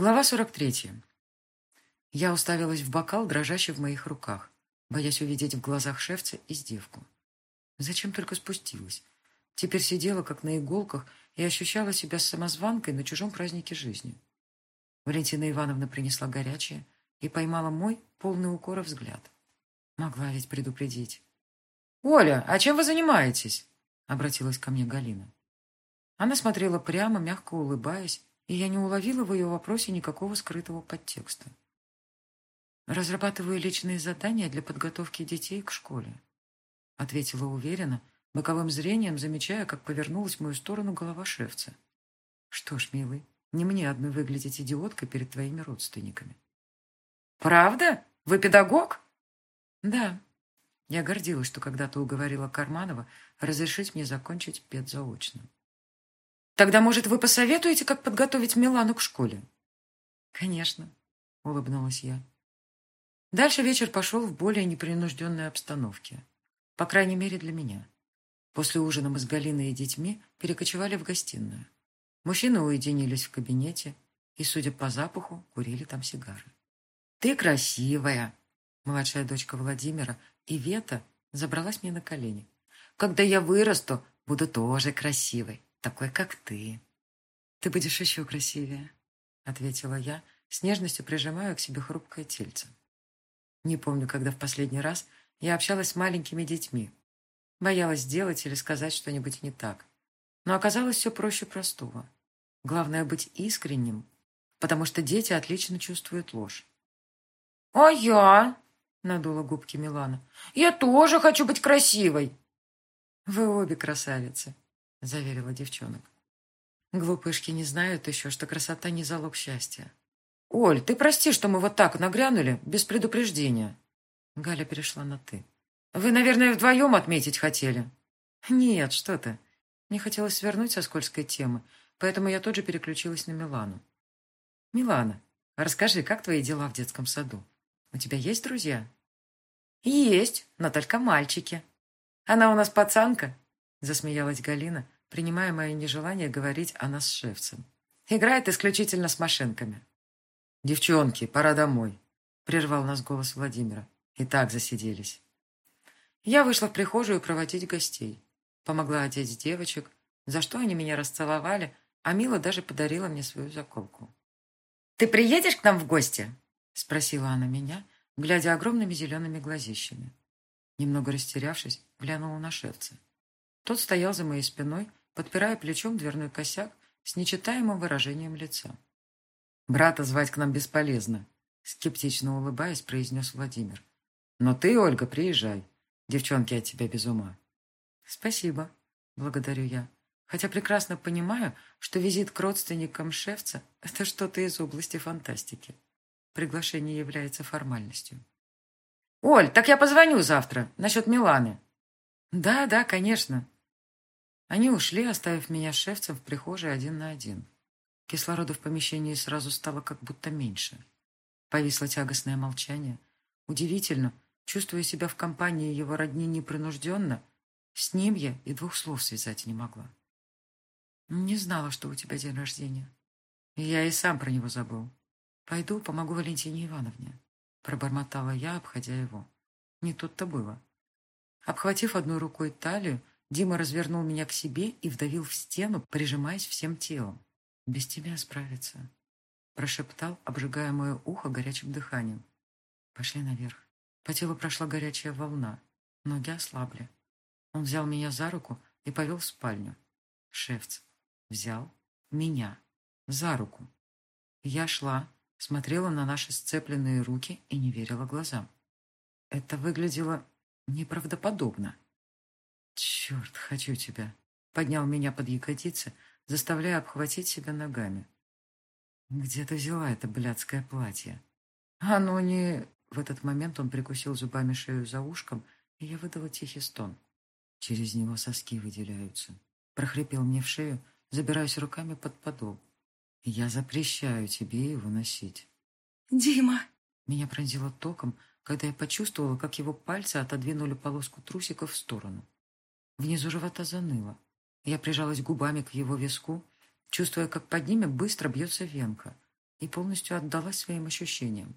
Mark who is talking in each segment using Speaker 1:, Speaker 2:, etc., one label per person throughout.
Speaker 1: Глава 43. Я уставилась в бокал, дрожащий в моих руках, боясь увидеть в глазах шефца издевку. Зачем только спустилась? Теперь сидела, как на иголках, и ощущала себя самозванкой на чужом празднике жизни. Валентина Ивановна принесла горячее и поймала мой полный укора взгляд. Могла ведь предупредить. «Оля, а чем вы занимаетесь?» — обратилась ко мне Галина. Она смотрела прямо, мягко улыбаясь, и я не уловила в ее вопросе никакого скрытого подтекста. «Разрабатываю личные задания для подготовки детей к школе», ответила уверенно, боковым зрением замечая, как повернулась в мою сторону голова шефца. «Что ж, милый, не мне одной выглядеть идиоткой перед твоими родственниками».
Speaker 2: «Правда? Вы педагог?»
Speaker 1: «Да». Я гордилась, что когда-то уговорила Карманова разрешить мне закончить педзаочно.
Speaker 2: Тогда, может, вы посоветуете, как подготовить Милану к школе?
Speaker 1: Конечно, улыбнулась я. Дальше вечер пошел в более непринужденной обстановке. По крайней мере, для меня. После ужина мы с Галиной и детьми перекочевали в гостиную. Мужчины уединились в кабинете и, судя по запаху, курили там сигары. «Ты красивая!» Младшая дочка Владимира, Ивета, забралась мне на колени. «Когда я вырасту, буду тоже красивой такой, как ты. Ты будешь еще красивее, ответила я, с нежностью прижимая к себе хрупкое тельце. Не помню, когда в последний раз я общалась с маленькими детьми. Боялась сделать или сказать что-нибудь не так. Но оказалось все проще простого. Главное быть искренним, потому что дети отлично чувствуют ложь.
Speaker 2: «А я?» — надула губки Милана. «Я тоже хочу быть красивой!»
Speaker 1: «Вы обе красавицы!» — заверила девчонок. Глупышки не знают еще, что красота не залог счастья.
Speaker 2: «Оль, ты прости, что мы вот так нагрянули, без предупреждения».
Speaker 1: Галя перешла на «ты».
Speaker 2: «Вы, наверное, вдвоем отметить хотели?»
Speaker 1: «Нет, что ты». Мне хотелось свернуть со скользкой темы, поэтому я тут же переключилась на Милану. «Милана, расскажи, как твои дела в детском саду? У тебя есть друзья?»
Speaker 2: «Есть, но только мальчики. Она у нас пацанка,
Speaker 1: Засмеялась Галина, принимая мое нежелание говорить о нас с шефцем.
Speaker 2: Играет исключительно с машинками.
Speaker 1: «Девчонки, пора домой», — прервал нас голос Владимира. И так засиделись. Я вышла в прихожую проводить гостей. Помогла одеть девочек, за что они меня расцеловали, а Мила даже подарила мне свою заколку.
Speaker 2: «Ты приедешь к нам в гости?»
Speaker 1: — спросила она меня, глядя огромными зелеными глазищами. Немного растерявшись, глянула на шефца. Тот стоял за моей спиной, подпирая плечом дверной косяк с нечитаемым выражением лица. «Брата звать к нам бесполезно», — скептично улыбаясь, произнес Владимир. «Но ты, Ольга, приезжай. Девчонки от тебя без ума». «Спасибо», — благодарю я, хотя прекрасно понимаю, что визит к родственникам шефца — это что-то из области фантастики. Приглашение является формальностью.
Speaker 2: «Оль, так я позвоню завтра насчет Миланы».
Speaker 1: «Да, да, конечно», они ушли, оставив меня шефцем в прихожей один на один. Кислорода в помещении сразу стало как будто меньше. Повисло тягостное молчание. Удивительно, чувствуя себя в компании его родни непринужденно, с ним я и двух слов связать не могла. Не знала, что у тебя день рождения. я и сам про него забыл. Пойду помогу Валентине Ивановне. Пробормотала я, обходя его. Не тут-то было. Обхватив одной рукой талию, Дима развернул меня к себе и вдавил в стену, прижимаясь всем телом. «Без тебя справиться», — прошептал, обжигая мое ухо горячим дыханием. Пошли наверх. По телу прошла горячая волна. Ноги ослабли. Он взял меня за руку и повел в спальню. Шефц взял меня за руку. Я шла, смотрела на наши сцепленные руки и не верила глазам. Это выглядело неправдоподобно. «Черт, хочу тебя!» Поднял меня под ягодицы, заставляя обхватить себя ногами. «Где ты взяла это блядское платье?» «Оно не...» В этот момент он прикусил зубами шею за ушком, и я выдала тихий стон. Через него соски выделяются. Прохрипел мне в шею, забираясь руками под подол. «Я запрещаю тебе его носить».
Speaker 2: «Дима!»
Speaker 1: Меня пронзило током, когда я почувствовала, как его пальцы отодвинули полоску трусиков в сторону. Внизу живота заныло. Я прижалась губами к его виску, чувствуя, как под ними быстро бьется венка. и полностью отдалась своим ощущениям.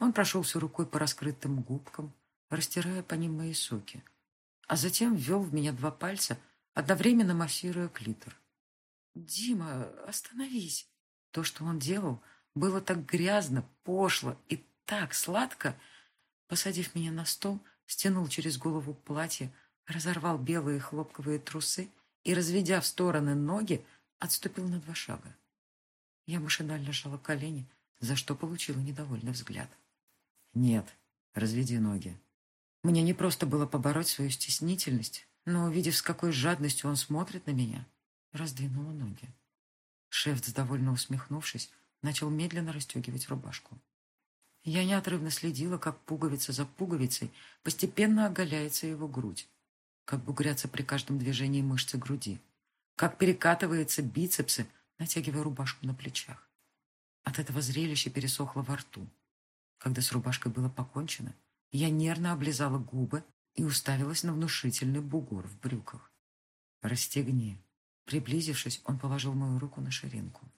Speaker 1: Он прошелся рукой по раскрытым губкам, растирая по ним мои соки, а затем ввел в меня два пальца, одновременно массируя клитор. «Дима, остановись!» То, что он делал, было так грязно, пошло и так сладко. Посадив меня на стол, стянул через голову платье, разорвал белые хлопковые трусы и, разведя в стороны ноги, отступил на два шага. Я машинально сжала колени, за что получила недовольный взгляд. «Нет, разведи ноги». Мне не просто было побороть свою стеснительность, но, увидев, с какой жадностью он смотрит на меня, раздвинула ноги. Шеф, довольно усмехнувшись, начал медленно расстегивать рубашку. Я неотрывно следила, как пуговица за пуговицей постепенно оголяется его грудь, как бугрятся при каждом движении мышцы груди, как перекатываются бицепсы, натягивая рубашку на плечах. От этого зрелища пересохло во рту. Когда с рубашкой было покончено, я нервно облизала губы и уставилась на внушительный бугор в брюках. «Расстегни». Приблизившись, он положил мою руку на ширинку.